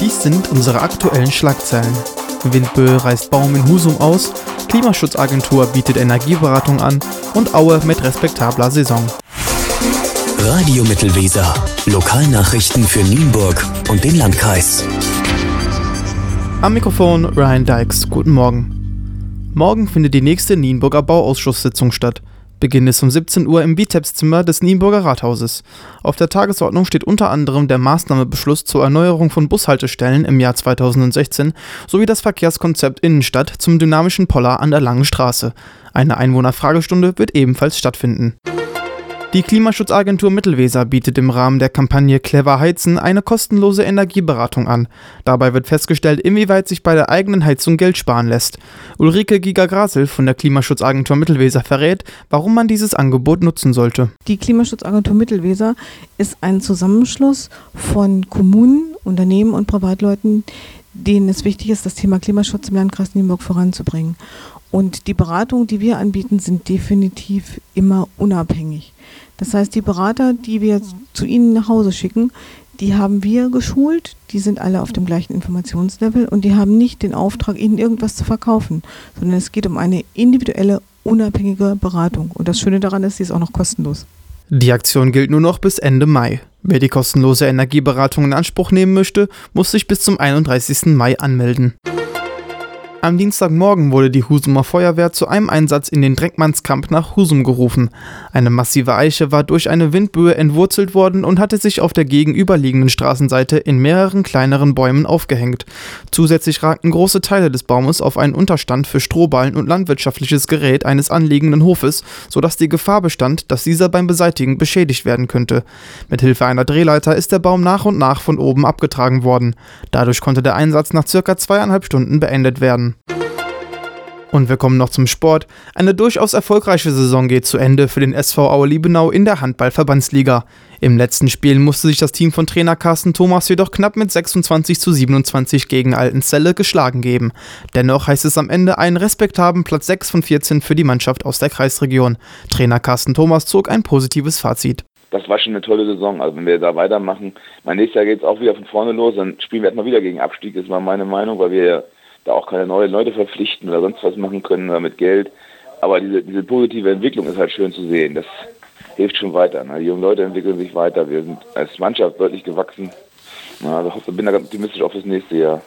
Dies sind unsere aktuellen Schlagzeilen. Windböe reißt Baum in Husum aus, Klimaschutzagentur bietet Energieberatung an und Aue mit respektabler Saison. Radio Mittelweser. Lokalnachrichten für Nienburg und den Landkreis. Am Mikrofon Ryan Dykes. Guten Morgen. Morgen findet die nächste Nienburger Bauausschusssitzung statt. Beginn ist um 17 Uhr im Bizeps-Zimmer des Nienburger Rathauses. Auf der Tagesordnung steht unter anderem der Maßnahmebeschluss zur Erneuerung von Bushaltestellen im Jahr 2016 sowie das Verkehrskonzept Innenstadt zum dynamischen Poller an der Langen Straße. Eine Einwohnerfragestunde wird ebenfalls stattfinden. Die Klimaschutzagentur Mittelweser bietet im Rahmen der Kampagne Clever Heizen eine kostenlose Energieberatung an. Dabei wird festgestellt, inwieweit sich bei der eigenen Heizung Geld sparen lässt. Ulrike Giga-Grasel von der Klimaschutzagentur Mittelweser verrät, warum man dieses Angebot nutzen sollte. Die Klimaschutzagentur Mittelweser ist ein Zusammenschluss von Kommunen, Unternehmen und Privatleuten, denen es wichtig ist, das Thema Klimaschutz im Landkreis Nienburg voranzubringen. Und die Beratungen, die wir anbieten, sind definitiv immer unabhängig. Das heißt, die Berater, die wir zu Ihnen nach Hause schicken, die haben wir geschult, die sind alle auf dem gleichen Informationslevel und die haben nicht den Auftrag, Ihnen irgendwas zu verkaufen, sondern es geht um eine individuelle, unabhängige Beratung. Und das Schöne daran ist, sie ist auch noch kostenlos. Die Aktion gilt nur noch bis Ende Mai. Wer die kostenlose Energieberatung in Anspruch nehmen möchte, muss sich bis zum 31. Mai anmelden. Am Dienstagmorgen wurde die Husumer Feuerwehr zu einem Einsatz in den Dreckmannskamp nach Husum gerufen. Eine massive Eiche war durch eine Windböe entwurzelt worden und hatte sich auf der gegenüberliegenden Straßenseite in mehreren kleineren Bäumen aufgehängt. Zusätzlich ragten große Teile des Baumes auf einen Unterstand für Strohballen und landwirtschaftliches Gerät eines anliegenden Hofes, sodass die Gefahr bestand, dass dieser beim Beseitigen beschädigt werden könnte. Mit Hilfe einer Drehleiter ist der Baum nach und nach von oben abgetragen worden. Dadurch konnte der Einsatz nach circa zweieinhalb Stunden beendet werden. Und wir kommen noch zum Sport. Eine durchaus erfolgreiche Saison geht zu Ende für den SV Aue Liebenau in der Handballverbandsliga. Im letzten Spiel musste sich das Team von Trainer Carsten Thomas jedoch knapp mit 26 zu 27 gegen Altenzelle geschlagen geben. Dennoch heißt es am Ende einen respektablen Platz 6 von 14 für die Mannschaft aus der Kreisregion. Trainer Carsten Thomas zog ein positives Fazit das war schon eine tolle Saison. Also wenn wir da weitermachen, mein nächstes Jahr geht es auch wieder von vorne los, dann spielen wir erstmal wieder gegen Abstieg, ist mal meine Meinung, weil wir da auch keine neuen Leute verpflichten oder sonst was machen können oder mit Geld. Aber diese, diese positive Entwicklung ist halt schön zu sehen. Das hilft schon weiter. Ne? Die jungen Leute entwickeln sich weiter. Wir sind als Mannschaft deutlich gewachsen. Ich also bin da ganz optimistisch auf das nächste Jahr.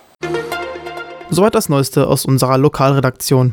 Soweit das Neueste aus unserer Lokalredaktion.